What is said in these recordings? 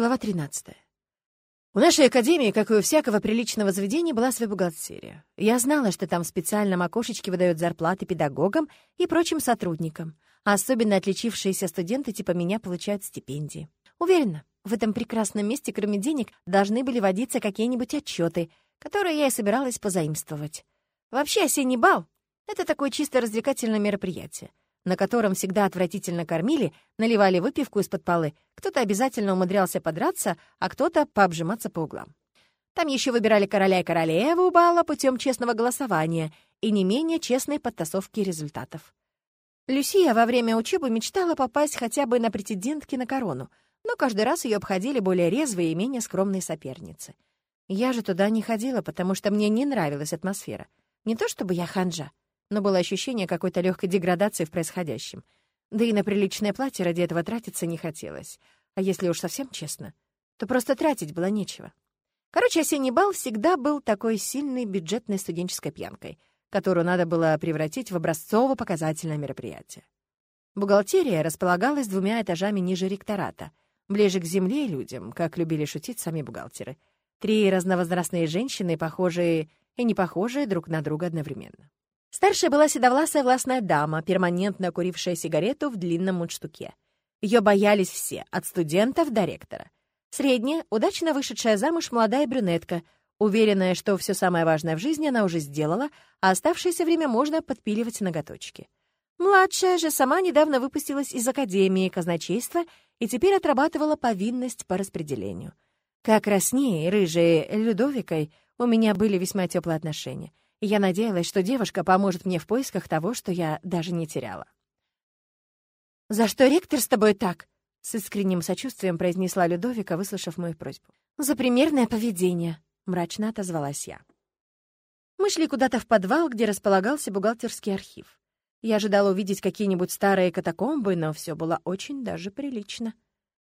Глава 13. У нашей академии, как и у всякого приличного заведения, была своя бухгалтерия. Я знала, что там в специальном окошечке выдают зарплаты педагогам и прочим сотрудникам, а особенно отличившиеся студенты типа меня получают стипендии. Уверена, в этом прекрасном месте, кроме денег, должны были водиться какие-нибудь отчеты, которые я и собиралась позаимствовать. Вообще, осенний бал — это такое чисто развлекательное мероприятие, на котором всегда отвратительно кормили, наливали выпивку из-под полы, кто-то обязательно умудрялся подраться, а кто-то пообжиматься по углам. Там еще выбирали короля и королеву бала путем честного голосования и не менее честной подтасовки результатов. Люсия во время учебы мечтала попасть хотя бы на претендентки на корону, но каждый раз ее обходили более резвые и менее скромные соперницы. Я же туда не ходила, потому что мне не нравилась атмосфера. Не то чтобы я ханжа, но было ощущение какой-то легкой деградации в происходящем. Да и на приличное платье ради этого тратиться не хотелось. А если уж совсем честно, то просто тратить было нечего. Короче, осенний бал всегда был такой сильной бюджетной студенческой пьянкой, которую надо было превратить в образцово-показательное мероприятие. Бухгалтерия располагалась двумя этажами ниже ректората, ближе к земле и людям, как любили шутить сами бухгалтеры. Три разновозрастные женщины, похожие и не похожие друг на друга одновременно. Старшая была седовласая властная дама, перманентно курившая сигарету в длинном мундштуке. Ее боялись все, от студентов до ректора. Средняя, удачно вышедшая замуж молодая брюнетка, уверенная, что все самое важное в жизни она уже сделала, а оставшееся время можно подпиливать ноготочки. Младшая же сама недавно выпустилась из Академии казначейства и теперь отрабатывала повинность по распределению. Как раз с ней, рыжей Людовикой, у меня были весьма теплые отношения я надеялась, что девушка поможет мне в поисках того, что я даже не теряла. «За что ректор с тобой так?» — с искренним сочувствием произнесла Людовика, выслушав мою просьбу. «За примерное поведение», — мрачно отозвалась я. Мы шли куда-то в подвал, где располагался бухгалтерский архив. Я ожидала увидеть какие-нибудь старые катакомбы, но все было очень даже прилично.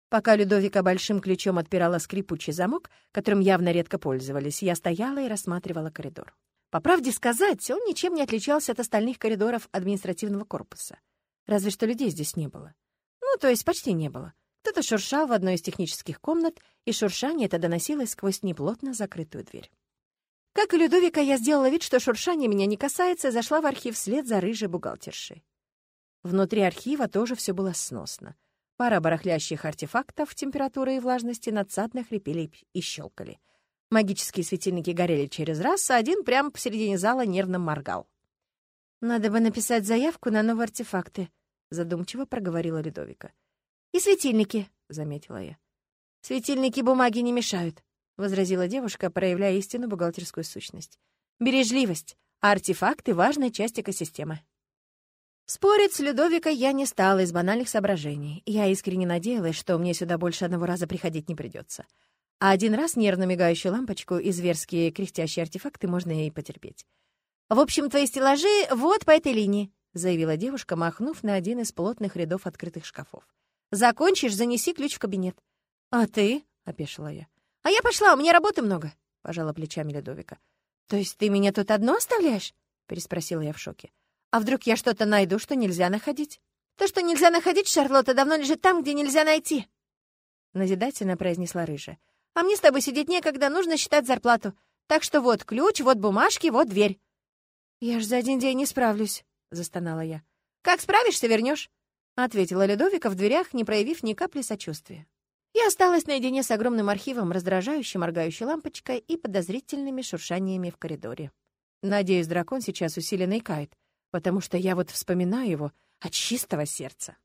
Пока Людовика большим ключом отпирала скрипучий замок, которым явно редко пользовались, я стояла и рассматривала коридор. По правде сказать, он ничем не отличался от остальных коридоров административного корпуса. Разве что людей здесь не было. Ну, то есть почти не было. Кто-то шуршал в одной из технических комнат, и шуршание это доносилось сквозь неплотно закрытую дверь. Как и Людовика, я сделала вид, что шуршание меня не касается, и зашла в архив вслед за рыжей бухгалтершей. Внутри архива тоже все было сносно. Пара барахлящих артефактов температуры и влажности надсадно хрипели и щелкали — Магические светильники горели через раз, а один прямо посередине зала нервно моргал. «Надо бы написать заявку на новые артефакты», — задумчиво проговорила Ледовика. «И светильники», — заметила я. «Светильники бумаги не мешают», — возразила девушка, проявляя истинную бухгалтерскую сущность. «Бережливость, а артефакты — важная часть экосистемы». Спорить с Людовикой я не стала из банальных соображений. Я искренне надеялась, что мне сюда больше одного раза приходить не придется а один раз нервно мигающую лампочку и зверские кряхтящие артефакты можно и потерпеть. «В общем, твои стеллажи вот по этой линии», — заявила девушка, махнув на один из плотных рядов открытых шкафов. «Закончишь, занеси ключ в кабинет». «А ты?» — опешила я. «А я пошла, у меня работы много», — пожала плечами Ледовика. «То есть ты меня тут одно оставляешь?» — переспросила я в шоке. «А вдруг я что-то найду, что нельзя находить?» «То, что нельзя находить, Шарлотта, давно лежит там, где нельзя найти», — назидательно произнесла Рыжая. А мне с тобой сидеть некогда, нужно считать зарплату. Так что вот ключ, вот бумажки, вот дверь». «Я ж за один день не справлюсь», — застонала я. «Как справишься, вернешь», — ответила Людовика в дверях, не проявив ни капли сочувствия. Я осталась наедине с огромным архивом, раздражающей моргающей лампочкой и подозрительными шуршаниями в коридоре. Надеюсь, дракон сейчас усиленно икает, потому что я вот вспоминаю его от чистого сердца.